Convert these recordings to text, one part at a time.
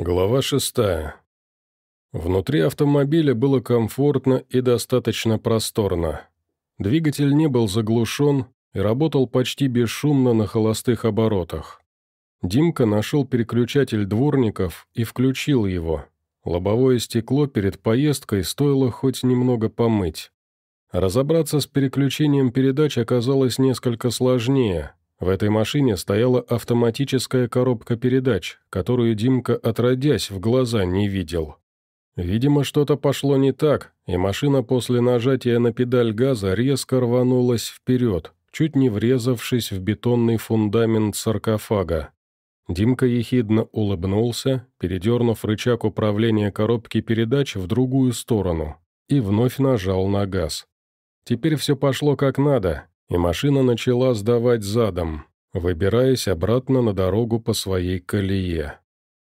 Глава шестая. Внутри автомобиля было комфортно и достаточно просторно. Двигатель не был заглушен и работал почти бесшумно на холостых оборотах. Димка нашел переключатель дворников и включил его. Лобовое стекло перед поездкой стоило хоть немного помыть. Разобраться с переключением передач оказалось несколько сложнее, в этой машине стояла автоматическая коробка передач, которую Димка отродясь в глаза не видел. Видимо, что-то пошло не так, и машина после нажатия на педаль газа резко рванулась вперед, чуть не врезавшись в бетонный фундамент саркофага. Димка ехидно улыбнулся, передернув рычаг управления коробки передач в другую сторону, и вновь нажал на газ. Теперь все пошло как надо, и машина начала сдавать задом, выбираясь обратно на дорогу по своей колее.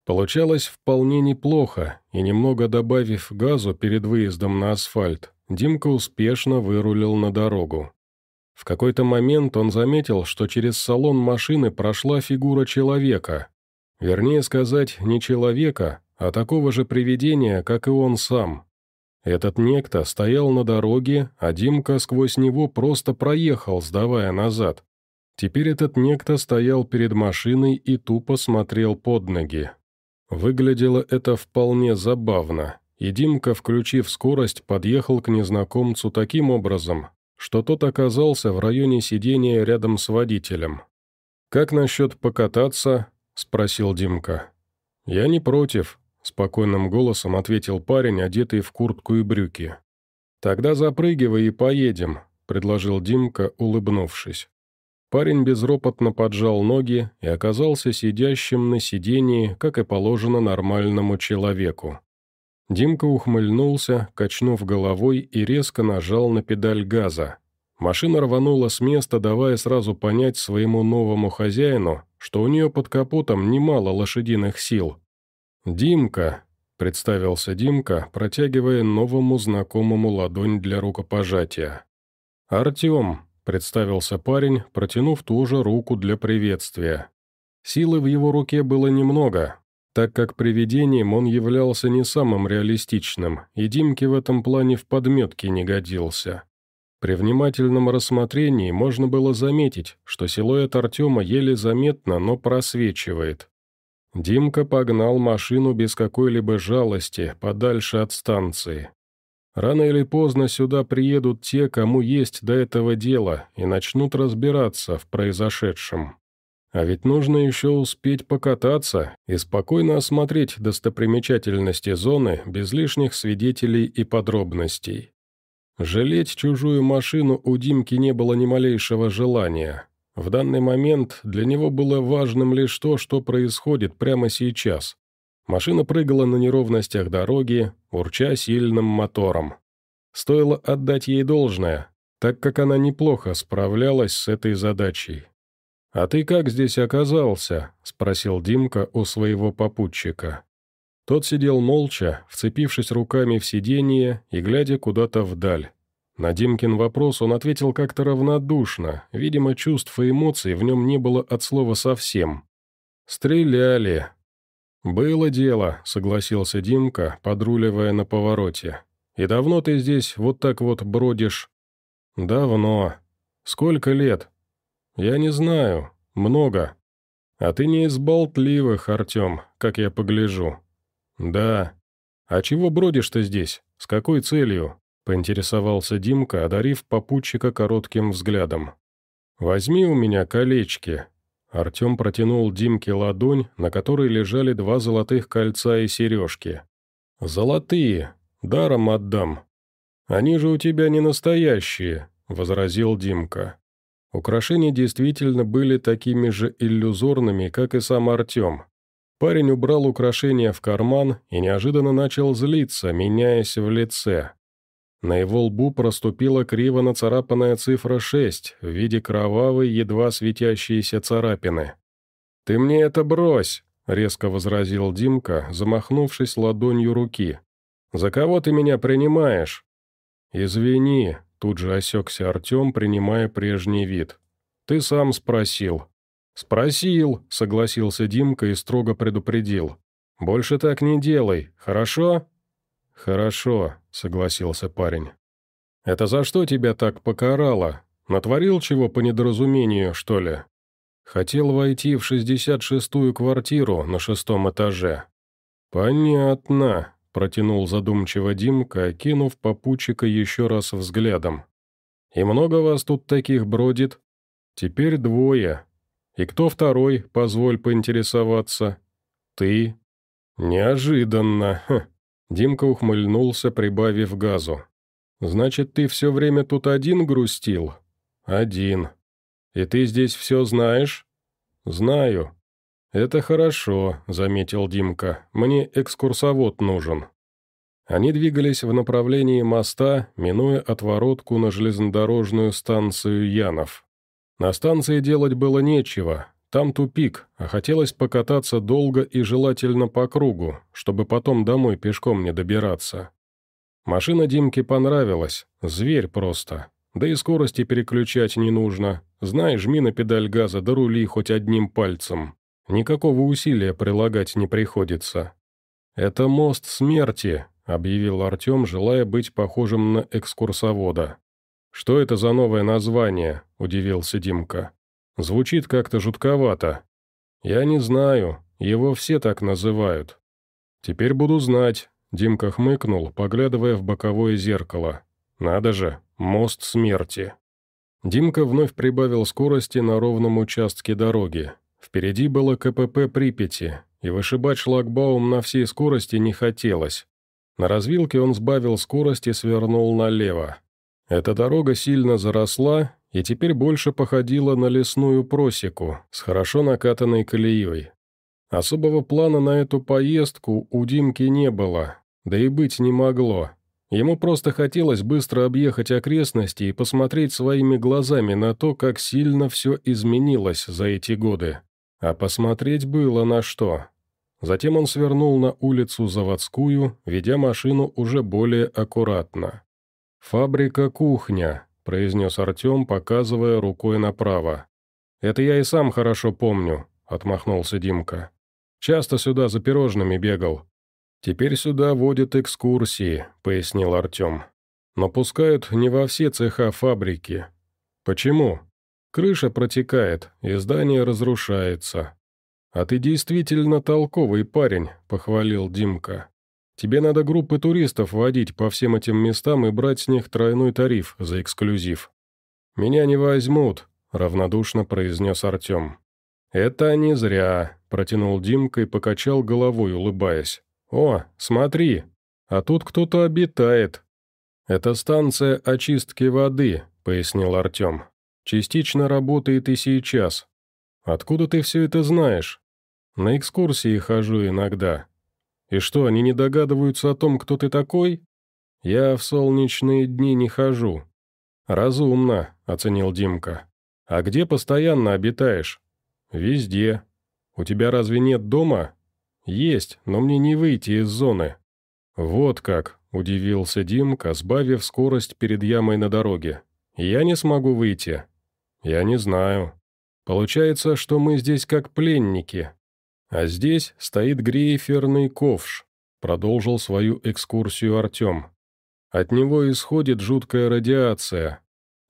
Получалось вполне неплохо, и немного добавив газу перед выездом на асфальт, Димка успешно вырулил на дорогу. В какой-то момент он заметил, что через салон машины прошла фигура человека. Вернее сказать, не человека, а такого же привидения, как и он сам. Этот некто стоял на дороге, а Димка сквозь него просто проехал, сдавая назад. Теперь этот некто стоял перед машиной и тупо смотрел под ноги. Выглядело это вполне забавно, и Димка, включив скорость, подъехал к незнакомцу таким образом, что тот оказался в районе сидения рядом с водителем. «Как насчет покататься?» – спросил Димка. «Я не против», Спокойным голосом ответил парень, одетый в куртку и брюки. «Тогда запрыгивай и поедем», — предложил Димка, улыбнувшись. Парень безропотно поджал ноги и оказался сидящим на сидении, как и положено нормальному человеку. Димка ухмыльнулся, качнув головой и резко нажал на педаль газа. Машина рванула с места, давая сразу понять своему новому хозяину, что у нее под капотом немало лошадиных сил, «Димка», — представился Димка, протягивая новому знакомому ладонь для рукопожатия. «Артем», — представился парень, протянув ту же руку для приветствия. Силы в его руке было немного, так как привидением он являлся не самым реалистичным, и Димке в этом плане в подметке не годился. При внимательном рассмотрении можно было заметить, что силуэт Артема еле заметно, но просвечивает. Димка погнал машину без какой-либо жалости, подальше от станции. Рано или поздно сюда приедут те, кому есть до этого дело, и начнут разбираться в произошедшем. А ведь нужно еще успеть покататься и спокойно осмотреть достопримечательности зоны без лишних свидетелей и подробностей. Жалеть чужую машину у Димки не было ни малейшего желания. В данный момент для него было важным лишь то, что происходит прямо сейчас. Машина прыгала на неровностях дороги, урча сильным мотором. Стоило отдать ей должное, так как она неплохо справлялась с этой задачей. «А ты как здесь оказался?» – спросил Димка у своего попутчика. Тот сидел молча, вцепившись руками в сиденье и глядя куда-то вдаль. На Димкин вопрос он ответил как-то равнодушно, видимо, чувств и эмоций в нем не было от слова совсем. «Стреляли». «Было дело», — согласился Димка, подруливая на повороте. «И давно ты здесь вот так вот бродишь?» «Давно. Сколько лет?» «Я не знаю. Много. А ты не из болтливых, Артем, как я погляжу». «Да. А чего бродишь ты здесь? С какой целью?» Поинтересовался Димка, одарив попутчика коротким взглядом. «Возьми у меня колечки». Артем протянул Димке ладонь, на которой лежали два золотых кольца и сережки. «Золотые, даром отдам». «Они же у тебя не настоящие», — возразил Димка. Украшения действительно были такими же иллюзорными, как и сам Артем. Парень убрал украшения в карман и неожиданно начал злиться, меняясь в лице. На его лбу проступила криво нацарапанная цифра 6 в виде кровавой, едва светящейся царапины. «Ты мне это брось!» — резко возразил Димка, замахнувшись ладонью руки. «За кого ты меня принимаешь?» «Извини», — тут же осекся Артем, принимая прежний вид. «Ты сам спросил». «Спросил», — согласился Димка и строго предупредил. Больше так не делай, хорошо?» «Хорошо», — согласился парень. «Это за что тебя так покарало? Натворил чего по недоразумению, что ли?» «Хотел войти в шестьдесят шестую квартиру на шестом этаже». «Понятно», — протянул задумчиво Димка, окинув попутчика еще раз взглядом. «И много вас тут таких бродит?» «Теперь двое. И кто второй, позволь поинтересоваться?» «Ты». «Неожиданно», Ха. Димка ухмыльнулся, прибавив газу. «Значит, ты все время тут один грустил?» «Один. И ты здесь все знаешь?» «Знаю». «Это хорошо», — заметил Димка. «Мне экскурсовод нужен». Они двигались в направлении моста, минуя отворотку на железнодорожную станцию Янов. На станции делать было нечего, там тупик, а хотелось покататься долго и желательно по кругу, чтобы потом домой пешком не добираться. Машина Димке понравилась, зверь просто. Да и скорости переключать не нужно. Знай, жми на педаль газа, да рули хоть одним пальцем. Никакого усилия прилагать не приходится. «Это мост смерти», — объявил Артем, желая быть похожим на экскурсовода. «Что это за новое название?» — удивился Димка. Звучит как-то жутковато. Я не знаю, его все так называют. Теперь буду знать, Димка хмыкнул, поглядывая в боковое зеркало. Надо же, мост смерти. Димка вновь прибавил скорости на ровном участке дороги. Впереди было КПП Припяти, и вышибать шлагбаум на всей скорости не хотелось. На развилке он сбавил скорость и свернул налево. Эта дорога сильно заросла, и теперь больше походила на лесную просеку с хорошо накатанной колеей. Особого плана на эту поездку у Димки не было, да и быть не могло. Ему просто хотелось быстро объехать окрестности и посмотреть своими глазами на то, как сильно все изменилось за эти годы. А посмотреть было на что. Затем он свернул на улицу Заводскую, ведя машину уже более аккуратно. «Фабрика-кухня», произнес Артем, показывая рукой направо. «Это я и сам хорошо помню», — отмахнулся Димка. «Часто сюда за пирожными бегал». «Теперь сюда водят экскурсии», — пояснил Артем. «Но пускают не во все цеха фабрики». «Почему?» «Крыша протекает, и здание разрушается». «А ты действительно толковый парень», — похвалил Димка. Тебе надо группы туристов водить по всем этим местам и брать с них тройной тариф за эксклюзив». «Меня не возьмут», — равнодушно произнес Артем. «Это не зря», — протянул Димка и покачал головой, улыбаясь. «О, смотри, а тут кто-то обитает». «Это станция очистки воды», — пояснил Артем. «Частично работает и сейчас. Откуда ты все это знаешь?» «На экскурсии хожу иногда. И что, они не догадываются о том, кто ты такой? Я в солнечные дни не хожу. Разумно, оценил Димка. А где постоянно обитаешь? Везде. У тебя разве нет дома? Есть, но мне не выйти из зоны. Вот как, удивился Димка, сбавив скорость перед ямой на дороге. Я не смогу выйти. Я не знаю. Получается, что мы здесь как пленники, а здесь стоит грейферный ковш, продолжил свою экскурсию Артем. От него исходит жуткая радиация.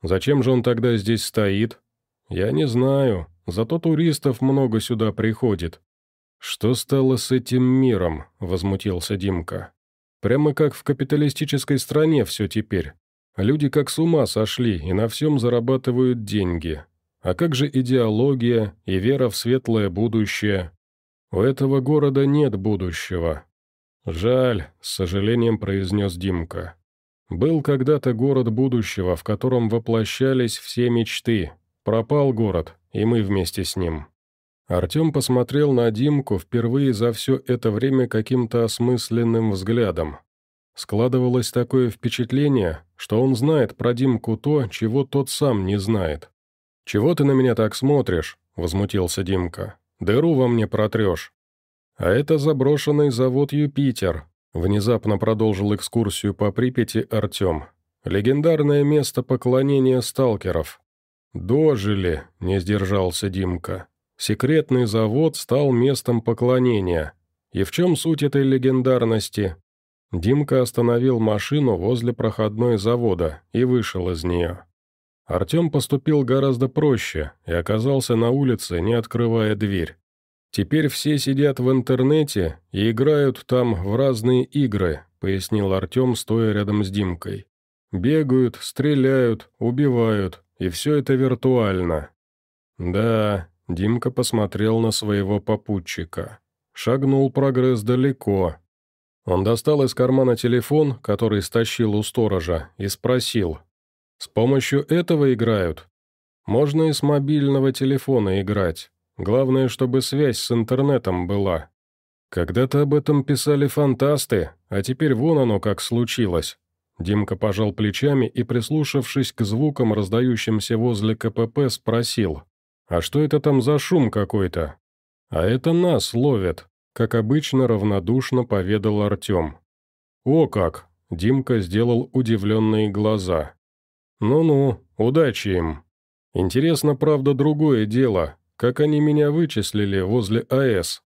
Зачем же он тогда здесь стоит? Я не знаю, зато туристов много сюда приходит. Что стало с этим миром? Возмутился Димка. Прямо как в капиталистической стране все теперь. Люди как с ума сошли и на всем зарабатывают деньги. А как же идеология и вера в светлое будущее? У этого города нет будущего. Жаль, с сожалением произнес Димка. Был когда-то город будущего, в котором воплощались все мечты. Пропал город, и мы вместе с ним. Артем посмотрел на Димку впервые за все это время каким-то осмысленным взглядом. Складывалось такое впечатление, что он знает про Димку то, чего тот сам не знает. «Чего ты на меня так смотришь?» – возмутился Димка. Дыру во мне протрешь. А это заброшенный завод «Юпитер», внезапно продолжил экскурсию по Припяти Артем. Легендарное место поклонения сталкеров. «Дожили», — не сдержался Димка. «Секретный завод стал местом поклонения. И в чем суть этой легендарности?» Димка остановил машину возле проходной завода и вышел из нее. Артем поступил гораздо проще и оказался на улице, не открывая дверь. «Теперь все сидят в интернете и играют там в разные игры», пояснил Артем, стоя рядом с Димкой. «Бегают, стреляют, убивают, и все это виртуально». «Да», — Димка посмотрел на своего попутчика. Шагнул прогресс далеко. Он достал из кармана телефон, который стащил у сторожа, и спросил. «С помощью этого играют?» «Можно и с мобильного телефона играть. Главное, чтобы связь с интернетом была. Когда-то об этом писали фантасты, а теперь вон оно как случилось». Димка пожал плечами и, прислушавшись к звукам, раздающимся возле КПП, спросил. «А что это там за шум какой-то?» «А это нас ловят», как обычно равнодушно поведал Артем. «О как!» – Димка сделал удивленные глаза. «Ну-ну, удачи им. Интересно, правда, другое дело, как они меня вычислили возле АЭС.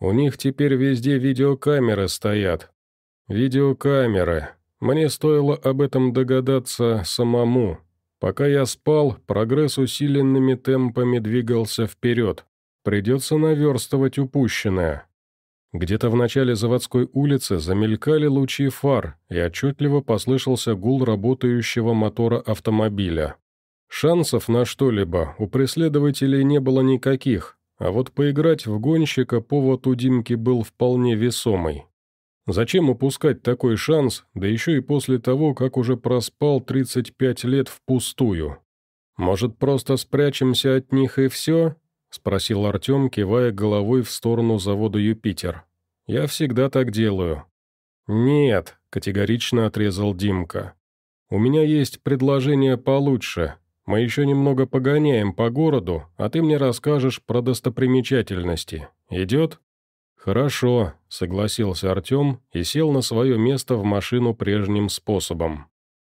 У них теперь везде видеокамеры стоят. Видеокамеры. Мне стоило об этом догадаться самому. Пока я спал, прогресс усиленными темпами двигался вперед. Придется наверстывать упущенное. Где-то в начале заводской улицы замелькали лучи фар, и отчетливо послышался гул работающего мотора автомобиля. Шансов на что-либо у преследователей не было никаких, а вот поиграть в гонщика повод у Димки был вполне весомый. Зачем упускать такой шанс, да еще и после того, как уже проспал 35 лет впустую? Может, просто спрячемся от них и все? — спросил Артем, кивая головой в сторону завода «Юпитер». «Я всегда так делаю». «Нет», — категорично отрезал Димка. «У меня есть предложение получше. Мы еще немного погоняем по городу, а ты мне расскажешь про достопримечательности. Идет?» «Хорошо», — согласился Артем и сел на свое место в машину прежним способом.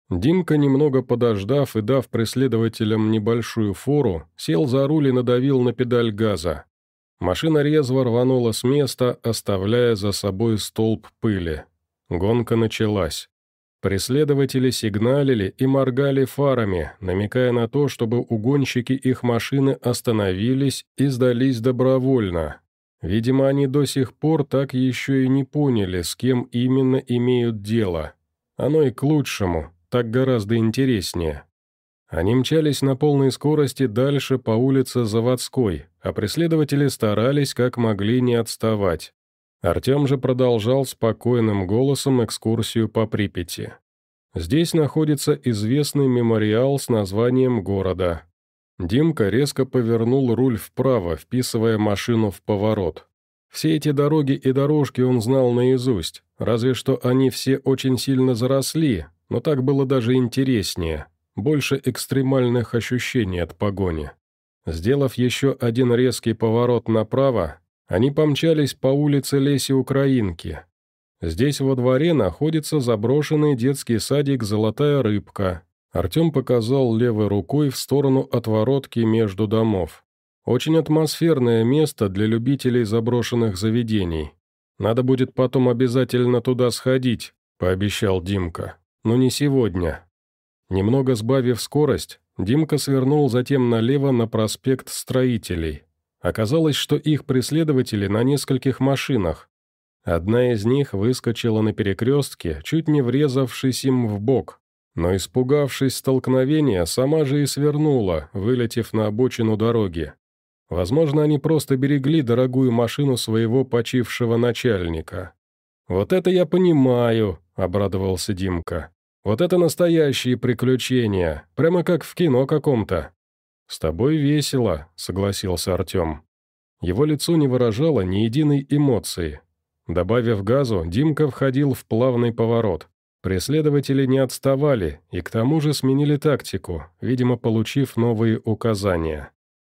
Димка, немного подождав и дав преследователям небольшую фору, сел за руль и надавил на педаль газа. Машина резво рванула с места, оставляя за собой столб пыли. Гонка началась. Преследователи сигналили и моргали фарами, намекая на то, чтобы угонщики их машины остановились и сдались добровольно. Видимо, они до сих пор так еще и не поняли, с кем именно имеют дело. Оно и к лучшему, так гораздо интереснее. Они мчались на полной скорости дальше по улице Заводской, а преследователи старались как могли не отставать. Артем же продолжал спокойным голосом экскурсию по Припяти. Здесь находится известный мемориал с названием города. Димка резко повернул руль вправо, вписывая машину в поворот. Все эти дороги и дорожки он знал наизусть, разве что они все очень сильно заросли, но так было даже интереснее, больше экстремальных ощущений от погони. Сделав еще один резкий поворот направо, они помчались по улице Леси Украинки. Здесь во дворе находится заброшенный детский садик «Золотая рыбка». Артем показал левой рукой в сторону отворотки между домов. Очень атмосферное место для любителей заброшенных заведений. Надо будет потом обязательно туда сходить, пообещал Димка но не сегодня. Немного сбавив скорость, Димка свернул затем налево на проспект Строителей. Оказалось, что их преследователи на нескольких машинах. Одна из них выскочила на перекрестке, чуть не врезавшись им в бок, но, испугавшись столкновения, сама же и свернула, вылетев на обочину дороги. Возможно, они просто берегли дорогую машину своего почившего начальника. «Вот это я понимаю», — обрадовался Димка. Вот это настоящие приключения, прямо как в кино каком-то». «С тобой весело», — согласился Артем. Его лицо не выражало ни единой эмоции. Добавив газу, Димка входил в плавный поворот. Преследователи не отставали и к тому же сменили тактику, видимо, получив новые указания.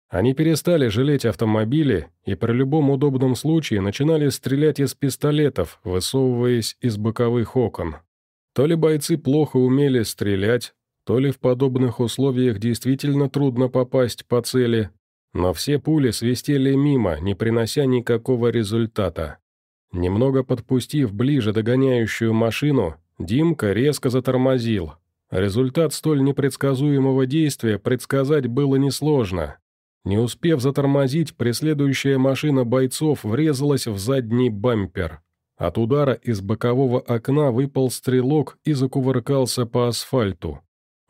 Они перестали жалеть автомобили и при любом удобном случае начинали стрелять из пистолетов, высовываясь из боковых окон. То ли бойцы плохо умели стрелять, то ли в подобных условиях действительно трудно попасть по цели, но все пули свистели мимо, не принося никакого результата. Немного подпустив ближе догоняющую машину, Димка резко затормозил. Результат столь непредсказуемого действия предсказать было несложно. Не успев затормозить, преследующая машина бойцов врезалась в задний бампер. От удара из бокового окна выпал стрелок и закувыркался по асфальту.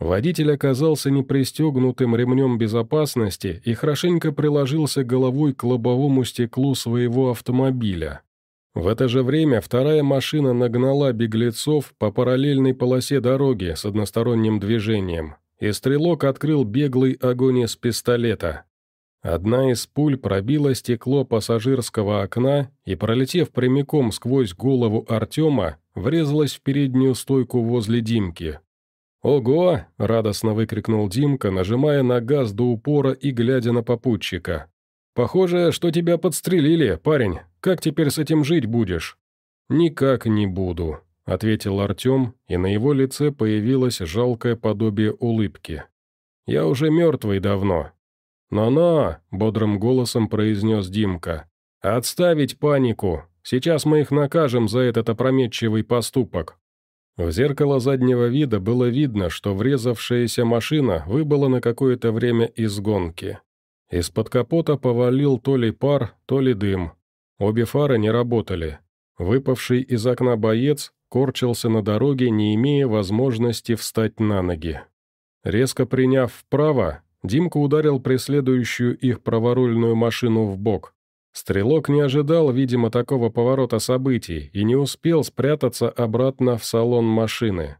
Водитель оказался непристегнутым ремнем безопасности и хорошенько приложился головой к лобовому стеклу своего автомобиля. В это же время вторая машина нагнала беглецов по параллельной полосе дороги с односторонним движением, и стрелок открыл беглый огонь из пистолета. Одна из пуль пробила стекло пассажирского окна и, пролетев прямиком сквозь голову Артема, врезалась в переднюю стойку возле Димки. «Ого!» – радостно выкрикнул Димка, нажимая на газ до упора и глядя на попутчика. «Похоже, что тебя подстрелили, парень. Как теперь с этим жить будешь?» «Никак не буду», – ответил Артем, и на его лице появилось жалкое подобие улыбки. «Я уже мертвый давно, «Но-но!» — бодрым голосом произнес Димка. «Отставить панику! Сейчас мы их накажем за этот опрометчивый поступок!» В зеркало заднего вида было видно, что врезавшаяся машина выбыла на какое-то время из гонки. Из-под капота повалил то ли пар, то ли дым. Обе фары не работали. Выпавший из окна боец корчился на дороге, не имея возможности встать на ноги. Резко приняв вправо, Димка ударил преследующую их праворульную машину в бок. Стрелок не ожидал, видимо, такого поворота событий и не успел спрятаться обратно в салон машины.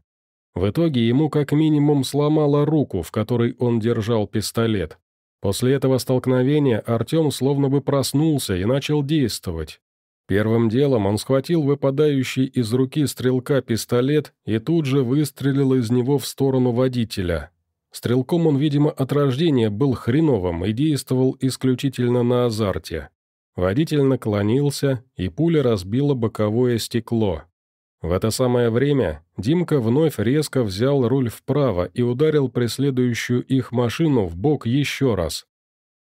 В итоге ему как минимум сломало руку, в которой он держал пистолет. После этого столкновения Артем словно бы проснулся и начал действовать. Первым делом он схватил выпадающий из руки стрелка пистолет и тут же выстрелил из него в сторону водителя. Стрелком он, видимо, от рождения был хреновым и действовал исключительно на азарте. Водитель наклонился, и пуля разбила боковое стекло. В это самое время Димка вновь резко взял руль вправо и ударил преследующую их машину в бок еще раз.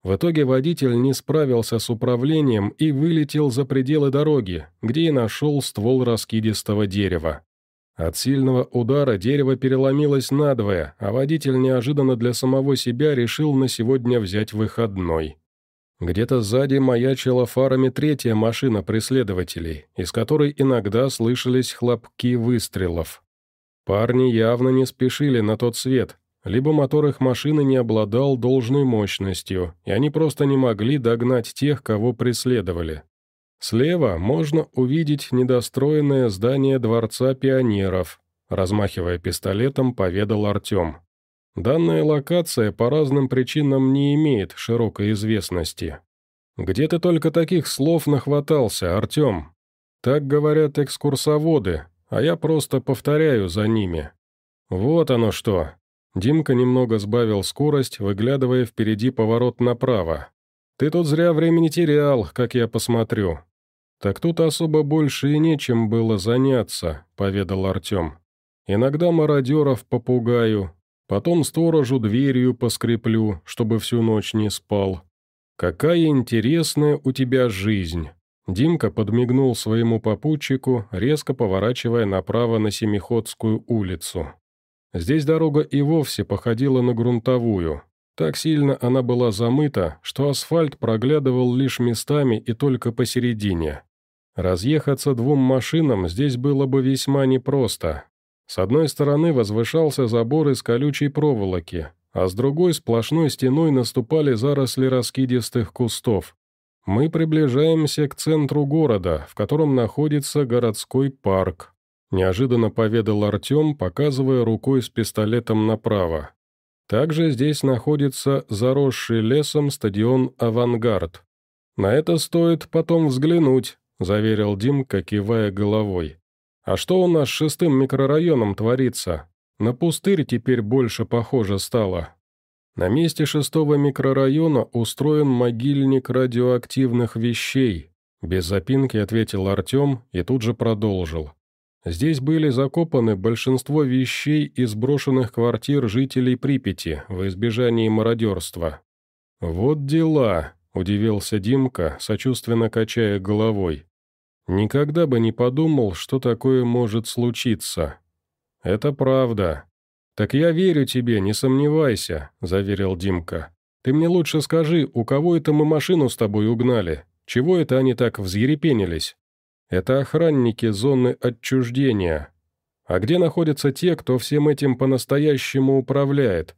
В итоге водитель не справился с управлением и вылетел за пределы дороги, где и нашел ствол раскидистого дерева. От сильного удара дерево переломилось надвое, а водитель неожиданно для самого себя решил на сегодня взять выходной. Где-то сзади маячила фарами третья машина преследователей, из которой иногда слышались хлопки выстрелов. Парни явно не спешили на тот свет, либо мотор их машины не обладал должной мощностью, и они просто не могли догнать тех, кого преследовали. Слева можно увидеть недостроенное здание Дворца пионеров, размахивая пистолетом, поведал Артем. Данная локация по разным причинам не имеет широкой известности. Где ты только таких слов нахватался, Артем? Так говорят экскурсоводы, а я просто повторяю за ними. Вот оно что. Димка немного сбавил скорость, выглядывая впереди поворот направо. Ты тут зря времени терял, как я посмотрю. «Так тут особо больше и нечем было заняться», — поведал Артем. «Иногда мародеров попугаю, потом сторожу дверью поскреплю, чтобы всю ночь не спал. Какая интересная у тебя жизнь!» Димка подмигнул своему попутчику, резко поворачивая направо на Семиходскую улицу. Здесь дорога и вовсе походила на грунтовую. Так сильно она была замыта, что асфальт проглядывал лишь местами и только посередине. Разъехаться двум машинам здесь было бы весьма непросто. С одной стороны возвышался забор из колючей проволоки, а с другой сплошной стеной наступали заросли раскидистых кустов. Мы приближаемся к центру города, в котором находится городской парк. Неожиданно поведал Артем, показывая рукой с пистолетом направо. Также здесь находится заросший лесом стадион «Авангард». На это стоит потом взглянуть, заверил Димка, кивая головой. «А что у нас с шестым микрорайоном творится? На пустырь теперь больше похоже стало». На месте шестого микрорайона устроен могильник радиоактивных вещей. Без запинки ответил Артем и тут же продолжил. Здесь были закопаны большинство вещей из брошенных квартир жителей Припяти в избежании мародерства. «Вот дела», — удивился Димка, сочувственно качая головой. Никогда бы не подумал, что такое может случиться. Это правда. Так я верю тебе, не сомневайся, заверил Димка. Ты мне лучше скажи, у кого это мы машину с тобой угнали? Чего это они так взъерепенились? Это охранники зоны отчуждения. А где находятся те, кто всем этим по-настоящему управляет?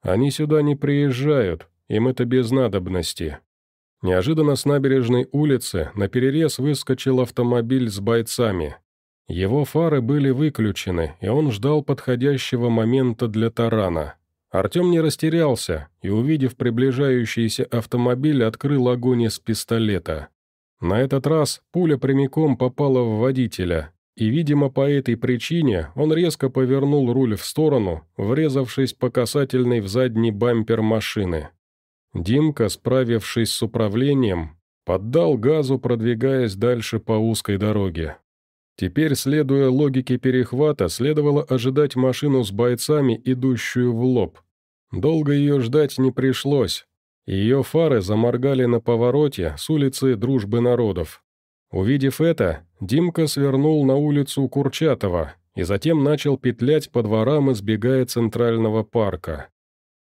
Они сюда не приезжают, им это без надобности. Неожиданно с набережной улицы на перерез выскочил автомобиль с бойцами. Его фары были выключены, и он ждал подходящего момента для тарана. Артем не растерялся и, увидев приближающийся автомобиль, открыл огонь из пистолета. На этот раз пуля прямиком попала в водителя, и, видимо, по этой причине он резко повернул руль в сторону, врезавшись по касательной в задний бампер машины. Димка, справившись с управлением, поддал газу, продвигаясь дальше по узкой дороге. Теперь, следуя логике перехвата, следовало ожидать машину с бойцами, идущую в лоб. Долго ее ждать не пришлось. Ее фары заморгали на повороте с улицы Дружбы народов. Увидев это, Димка свернул на улицу Курчатова и затем начал петлять по дворам, избегая Центрального парка.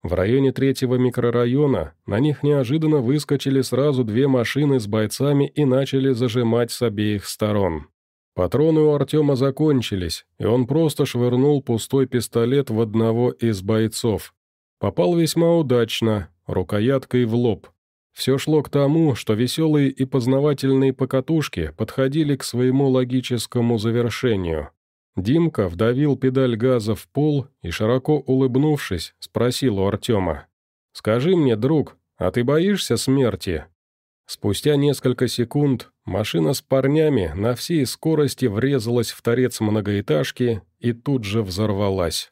В районе третьего микрорайона на них неожиданно выскочили сразу две машины с бойцами и начали зажимать с обеих сторон. Патроны у Артема закончились, и он просто швырнул пустой пистолет в одного из бойцов. Попал весьма удачно, рукояткой в лоб. Все шло к тому, что веселые и познавательные покатушки подходили к своему логическому завершению. Димка вдавил педаль газа в пол и, широко улыбнувшись, спросил у Артема. «Скажи мне, друг, а ты боишься смерти?» Спустя несколько секунд машина с парнями на всей скорости врезалась в торец многоэтажки и тут же взорвалась.